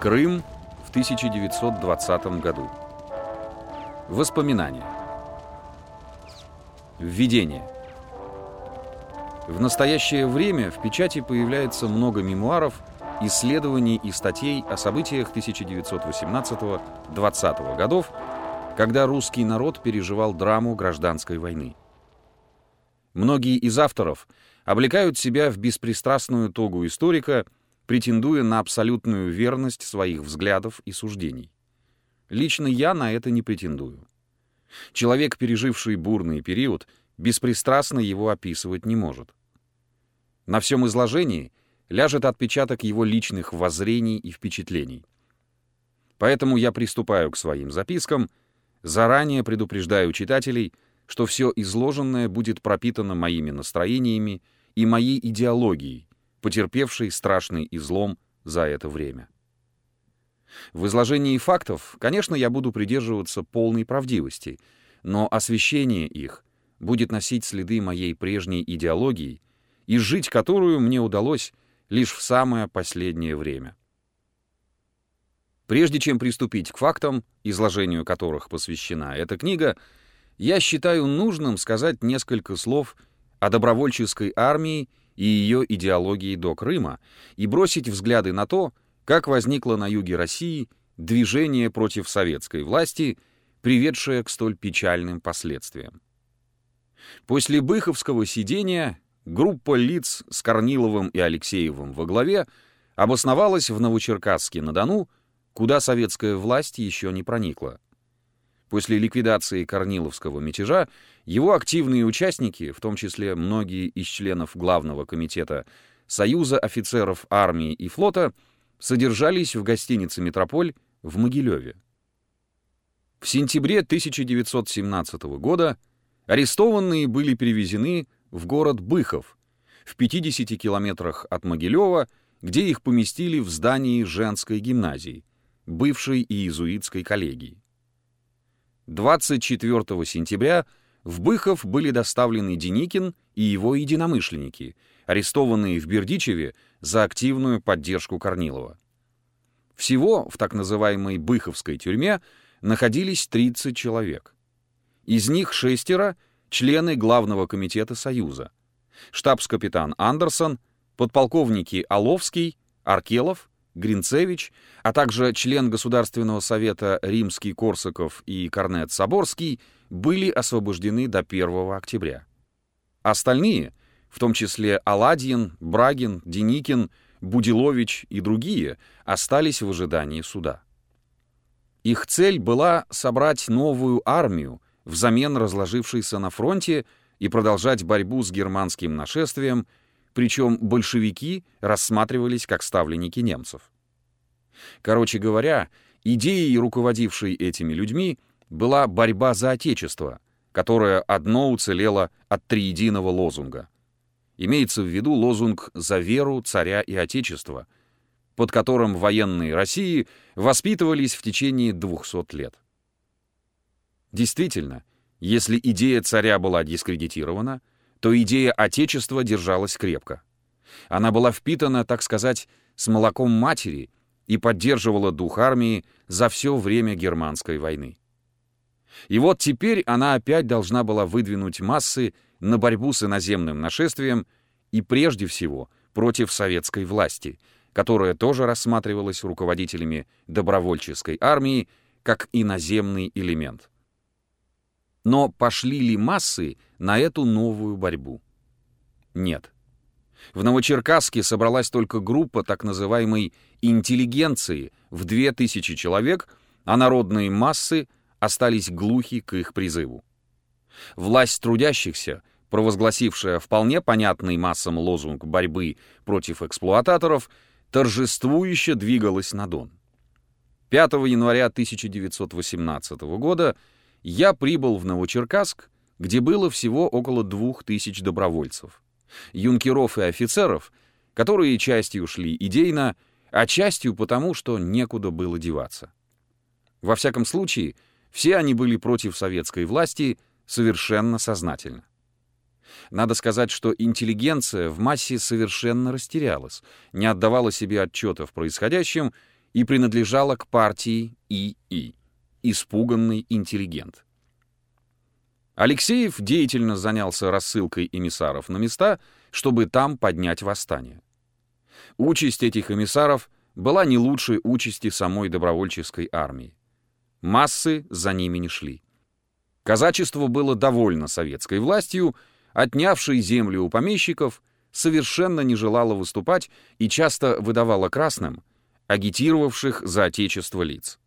Крым в 1920 году. Воспоминания. Введение. В настоящее время в печати появляется много мемуаров, исследований и статей о событиях 1918-20 годов, когда русский народ переживал драму гражданской войны. Многие из авторов облекают себя в беспристрастную тогу историка, претендуя на абсолютную верность своих взглядов и суждений. Лично я на это не претендую. Человек, переживший бурный период, беспристрастно его описывать не может. На всем изложении ляжет отпечаток его личных воззрений и впечатлений. Поэтому я приступаю к своим запискам, заранее предупреждаю читателей, что все изложенное будет пропитано моими настроениями и моей идеологией, потерпевшей страшный излом за это время. В изложении фактов, конечно, я буду придерживаться полной правдивости, но освещение их будет носить следы моей прежней идеологии и жить которую мне удалось лишь в самое последнее время. Прежде чем приступить к фактам, изложению которых посвящена эта книга, я считаю нужным сказать несколько слов о добровольческой армии и ее идеологии до Крыма и бросить взгляды на то, как возникло на юге России движение против советской власти, приведшее к столь печальным последствиям. После Быховского сидения группа лиц с Корниловым и Алексеевым во главе обосновалась в Новочеркасске-на-Дону, куда советская власть еще не проникла. После ликвидации Корниловского мятежа его активные участники, в том числе многие из членов Главного комитета Союза офицеров армии и флота, содержались в гостинице «Метрополь» в Могилеве. В сентябре 1917 года арестованные были перевезены в город Быхов, в 50 километрах от Могилева, где их поместили в здании женской гимназии, бывшей иезуитской коллегии. 24 сентября в Быхов были доставлены Деникин и его единомышленники, арестованные в Бердичеве за активную поддержку Корнилова. Всего в так называемой Быховской тюрьме находились 30 человек. Из них шестеро — члены Главного комитета Союза, штабс-капитан Андерсон, подполковники Аловский, Аркелов, Гринцевич, а также член Государственного совета Римский-Корсаков и Корнет Соборский были освобождены до 1 октября. Остальные, в том числе Аладьин, Брагин, Деникин, Будилович и другие, остались в ожидании суда. Их цель была собрать новую армию, взамен разложившейся на фронте и продолжать борьбу с германским нашествием, причем большевики рассматривались как ставленники немцев. Короче говоря, идеей, руководившей этими людьми, была борьба за Отечество, которое одно уцелело от триединого лозунга. Имеется в виду лозунг «За веру царя и Отечества», под которым военные России воспитывались в течение 200 лет. Действительно, если идея царя была дискредитирована, то идея Отечества держалась крепко. Она была впитана, так сказать, с молоком матери и поддерживала дух армии за все время германской войны. И вот теперь она опять должна была выдвинуть массы на борьбу с иноземным нашествием и прежде всего против советской власти, которая тоже рассматривалась руководителями добровольческой армии как иноземный элемент. Но пошли ли массы на эту новую борьбу? Нет. В Новочеркасске собралась только группа так называемой интеллигенции в 2000 человек, а народные массы остались глухи к их призыву. Власть трудящихся, провозгласившая вполне понятный массам лозунг борьбы против эксплуататоров, торжествующе двигалась на Дон. 5 января 1918 года я прибыл в Новочеркасск, где было всего около двух тысяч добровольцев. Юнкеров и офицеров, которые частью шли идейно, а частью потому, что некуда было деваться. Во всяком случае, все они были против советской власти совершенно сознательно. Надо сказать, что интеллигенция в массе совершенно растерялась, не отдавала себе отчета в происходящем и принадлежала к партии ИИ — испуганный интеллигент. Алексеев деятельно занялся рассылкой эмиссаров на места, чтобы там поднять восстание. Участь этих эмиссаров была не лучшей участи самой добровольческой армии. Массы за ними не шли. Казачество было довольно советской властью, отнявшей землю у помещиков, совершенно не желало выступать и часто выдавало красным, агитировавших за отечество лиц.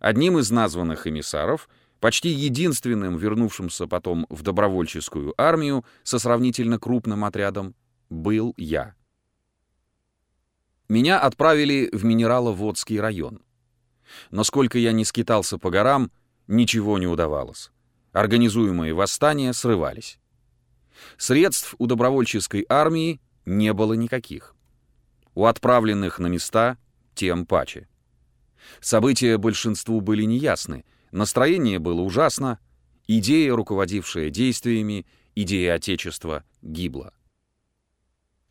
Одним из названных эмиссаров, почти единственным вернувшимся потом в добровольческую армию со сравнительно крупным отрядом, был я. Меня отправили в Минераловодский район. Но сколько я не скитался по горам, ничего не удавалось. Организуемые восстания срывались. Средств у добровольческой армии не было никаких. У отправленных на места тем паче. События большинству были неясны, настроение было ужасно, идея, руководившая действиями, идея Отечества, гибла.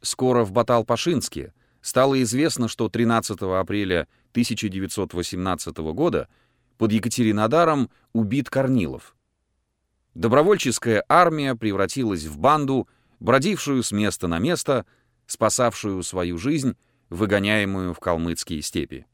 Скоро в Батал-Пашинске стало известно, что 13 апреля 1918 года под Екатеринодаром убит Корнилов. Добровольческая армия превратилась в банду, бродившую с места на место, спасавшую свою жизнь, выгоняемую в калмыцкие степи.